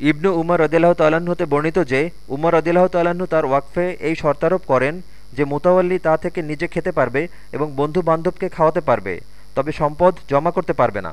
ইবনু উমর রদিল্লাহ তাল্লাহতে হতে বর্ণিত যে, উমর রদিল্লাহ তাল্লাহ্ন তার ওয়াকফে এই শর্তারোপ করেন যে মোতাওয়াল্লি তা থেকে নিজে খেতে পারবে এবং বন্ধু বান্ধবকে খাওয়াতে পারবে, তবে সম্পদ জমা করতে পারবে না।